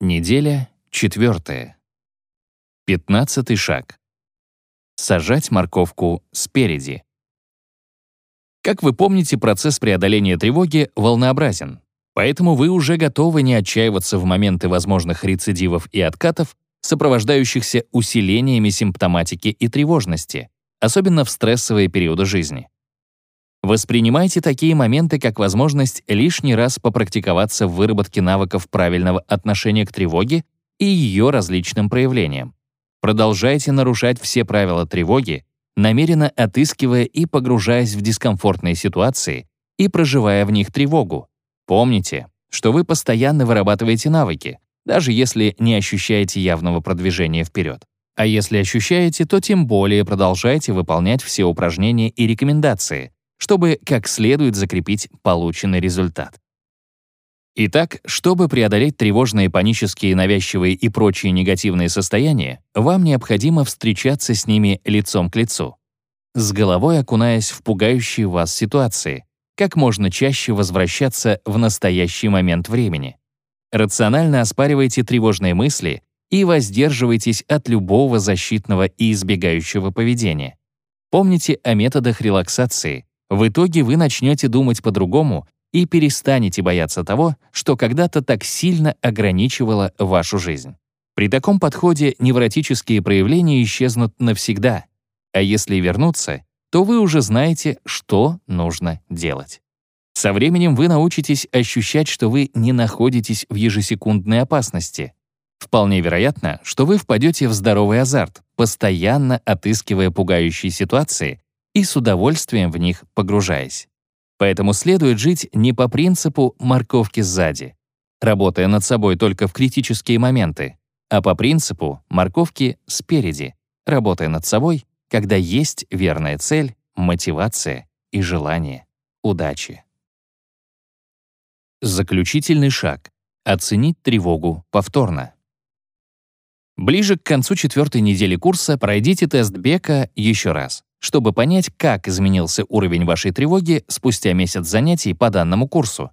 Неделя четвертая. Пятнадцатый шаг. Сажать морковку спереди. Как вы помните, процесс преодоления тревоги волнообразен, поэтому вы уже готовы не отчаиваться в моменты возможных рецидивов и откатов, сопровождающихся усилениями симптоматики и тревожности, особенно в стрессовые периоды жизни. Воспринимайте такие моменты как возможность лишний раз попрактиковаться в выработке навыков правильного отношения к тревоге и ее различным проявлениям. Продолжайте нарушать все правила тревоги, намеренно отыскивая и погружаясь в дискомфортные ситуации и проживая в них тревогу. Помните, что вы постоянно вырабатываете навыки, даже если не ощущаете явного продвижения вперед. А если ощущаете, то тем более продолжайте выполнять все упражнения и рекомендации, чтобы как следует закрепить полученный результат. Итак, чтобы преодолеть тревожные, панические, навязчивые и прочие негативные состояния, вам необходимо встречаться с ними лицом к лицу, с головой окунаясь в пугающие вас ситуации, как можно чаще возвращаться в настоящий момент времени. Рационально оспаривайте тревожные мысли и воздерживайтесь от любого защитного и избегающего поведения. Помните о методах релаксации, в итоге вы начнете думать по-другому и перестанете бояться того, что когда-то так сильно ограничивало вашу жизнь. При таком подходе невротические проявления исчезнут навсегда, а если вернуться, то вы уже знаете, что нужно делать. Со временем вы научитесь ощущать, что вы не находитесь в ежесекундной опасности. Вполне вероятно, что вы впадете в здоровый азарт, постоянно отыскивая пугающие ситуации и с удовольствием в них погружаясь. Поэтому следует жить не по принципу «морковки сзади», работая над собой только в критические моменты, а по принципу «морковки спереди», работая над собой, когда есть верная цель, мотивация и желание. Удачи! Заключительный шаг — оценить тревогу повторно. Ближе к концу четвертой недели курса пройдите тест Бека еще раз чтобы понять, как изменился уровень вашей тревоги спустя месяц занятий по данному курсу.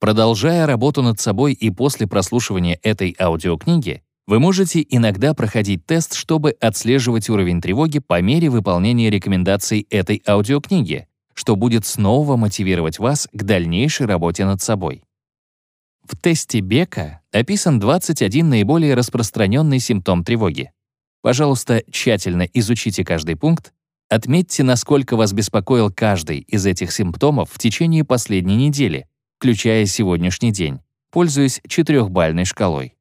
Продолжая работу над собой и после прослушивания этой аудиокниги, вы можете иногда проходить тест, чтобы отслеживать уровень тревоги по мере выполнения рекомендаций этой аудиокниги, что будет снова мотивировать вас к дальнейшей работе над собой. В тесте Бека описан 21 наиболее распространенный симптом тревоги. Пожалуйста, тщательно изучите каждый пункт Отметьте, насколько вас беспокоил каждый из этих симптомов в течение последней недели, включая сегодняшний день, пользуясь четырехбальной шкалой.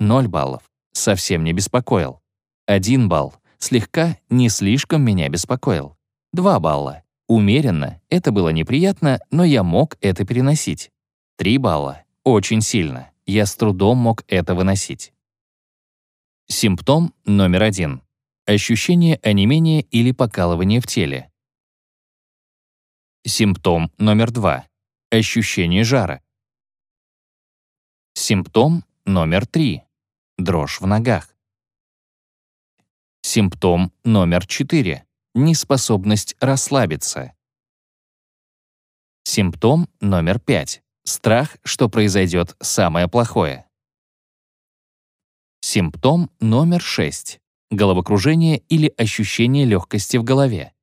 0 баллов. Совсем не беспокоил. 1 балл. Слегка, не слишком меня беспокоил. 2 балла. Умеренно. Это было неприятно, но я мог это переносить. 3 балла. Очень сильно. Я с трудом мог это выносить. Симптом номер один. Ощущение онемения или покалывания в теле. Симптом номер два. Ощущение жара. Симптом номер три. Дрожь в ногах. Симптом номер четыре. Неспособность расслабиться. Симптом номер пять. Страх, что произойдет самое плохое. Симптом номер шесть головокружение или ощущение легкости в голове.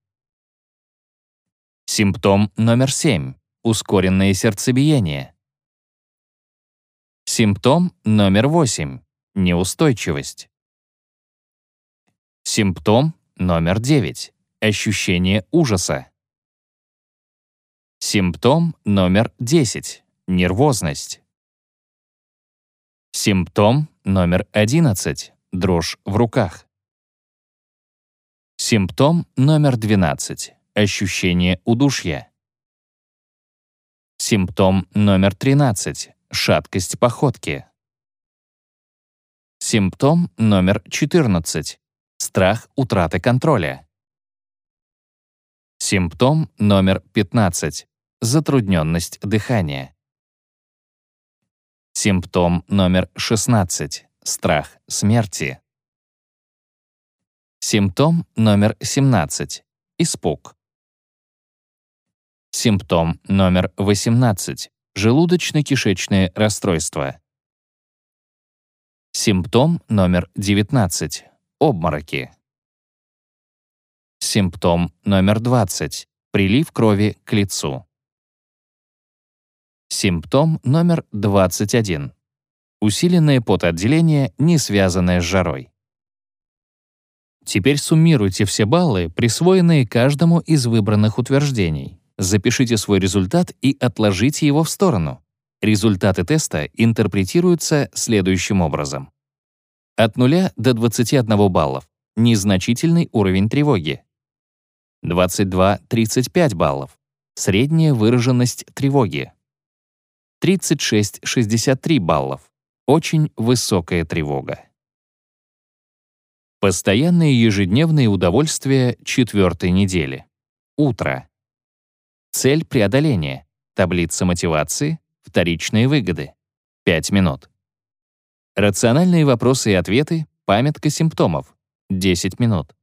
Симптом номер 7 — ускоренное сердцебиение. Симптом номер 8 — неустойчивость. Симптом номер 9 — ощущение ужаса. Симптом номер 10 — нервозность. Симптом номер 11 — дрожь в руках. Симптом номер 12. Ощущение удушья. Симптом номер 13. Шаткость походки. Симптом номер 14. Страх утраты контроля. Симптом номер 15. Затрудненность дыхания. Симптом номер 16. Страх смерти. Симптом номер 17. Испуг. Симптом номер 18. Желудочно-кишечное расстройство. Симптом номер 19. Обмороки. Симптом номер 20. Прилив крови к лицу. Симптом номер 21. Усиленное потоотделение, не связанное с жарой. Теперь суммируйте все баллы, присвоенные каждому из выбранных утверждений. Запишите свой результат и отложите его в сторону. Результаты теста интерпретируются следующим образом. От 0 до 21 баллов — незначительный уровень тревоги. 22-35 баллов — средняя выраженность тревоги. 36-63 баллов — очень высокая тревога. Постоянные ежедневные удовольствия четвертой недели. Утро. Цель преодоления. Таблица мотивации. Вторичные выгоды. 5 минут. Рациональные вопросы и ответы. Памятка симптомов. 10 минут.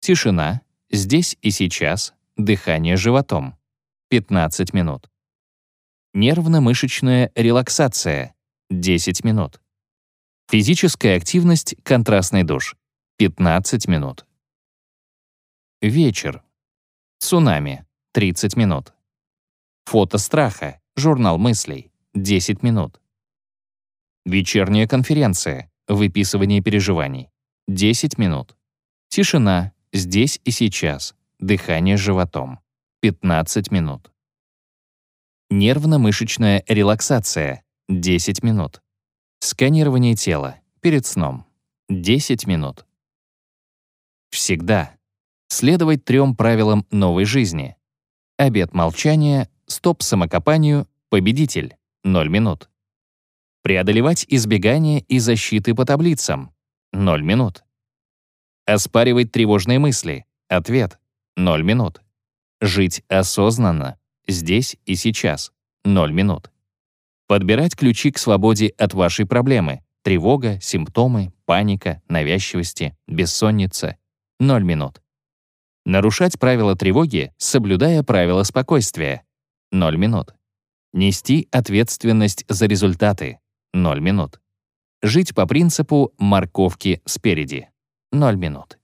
Тишина. Здесь и сейчас. Дыхание животом. 15 минут. Нервно-мышечная релаксация. 10 минут. Физическая активность, контрастный душ. 15 минут. Вечер. Цунами. 30 минут. Фото страха. Журнал мыслей. 10 минут. Вечерняя конференция. Выписывание переживаний. 10 минут. Тишина. Здесь и сейчас. Дыхание животом. 15 минут. Нервно-мышечная релаксация. 10 минут. Сканирование тела перед сном. 10 минут. Всегда. Следовать трем правилам новой жизни. Обед молчания, стоп самокопанию, победитель. 0 минут. Преодолевать избегание и защиты по таблицам. 0 минут. Оспаривать тревожные мысли. Ответ. 0 минут. Жить осознанно. Здесь и сейчас. 0 минут. Подбирать ключи к свободе от вашей проблемы. Тревога, симптомы, паника, навязчивости, бессонница. 0 минут. Нарушать правила тревоги, соблюдая правила спокойствия. 0 минут. Нести ответственность за результаты. 0 минут. Жить по принципу морковки спереди. 0 минут.